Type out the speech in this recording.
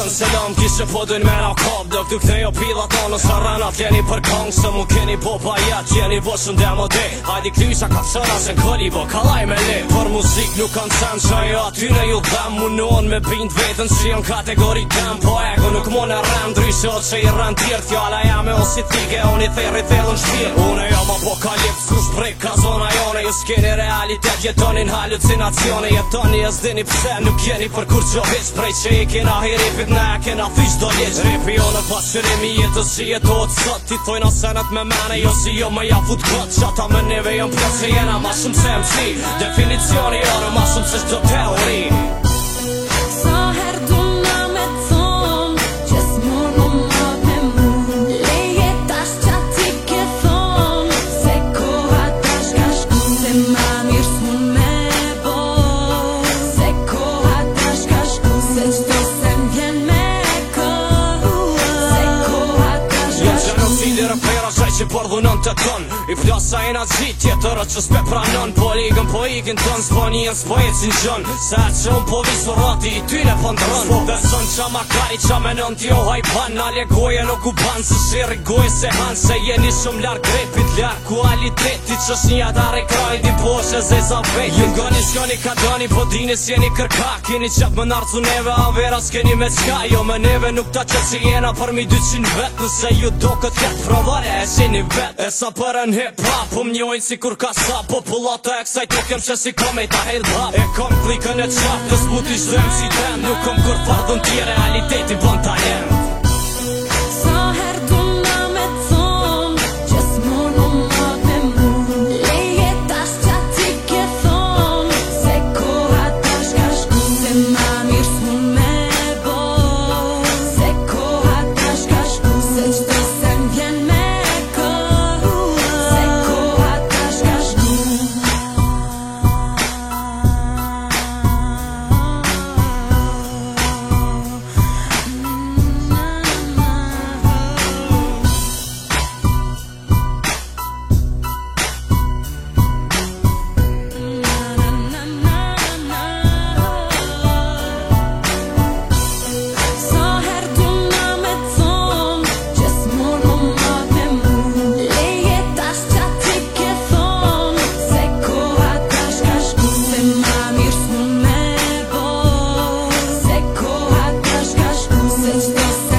Se selam Ti që po dojnë mena kap Dëk të këtë jo pila ta në sarana Tjeni për kong se mu keni po pa jet Tjeni po shumë demo de Hajdi klysa ka fësëra Se në këri bo kalaj me le Por muzik nuk kanë sen Që ajo aty në ju dhem Munon me bind vetën Që janë kategori tem Po ego nuk mon e rem Dryshe o që i rem tjerë Tjala jam e o si tike Unë i thellën shpirë Unë Trauma po ka prej skru ka zona jone Ju s'keni realitet, jetoni në halucinacione Jetoni e s'dini pse nuk jeni për kur që veç Prej që i kena hiripit, ripit, ne e kena fish do leq Ripi jo në pasirimi jetës që jetohet sot Ti thojna senet me mene, jo si jo me jafut kot Që ata me neve jëm plët që jena ma shumë se MC Definicioni jo në ma shumë se shtë teori si pardhunon të ton I flasa e na zhitje të rrët që s'pe pranon Po ligën po ikën të në zboni e në zboni e në zboni e cingjon Se atë që unë po visu rati i ty në pëndron po dhe sën qa makari qa me t'jo haj pan Na goje në ku ban se shirë goje se han Se jeni shumë larë grepit, larë kualiteti Që është një atë are kraj di po që zë i zavej jo. Ju goni s'joni ka doni po dini s'jeni kërka Kini qep më nartë zuneve a vera s'keni me zka Jo me neve nuk ta që si jena për mi 200 vet Nëse ju do këtë këtë frovare e vet E sa përën hip hop Po um mjojnë si kur ka sa Populata e kësaj tukem që si kom e ta hell hop E kom klikën e qartë Të smut i shdojmë si ten Nuk kom kur fardhën ti, Realiteti bërë ¡Gracias!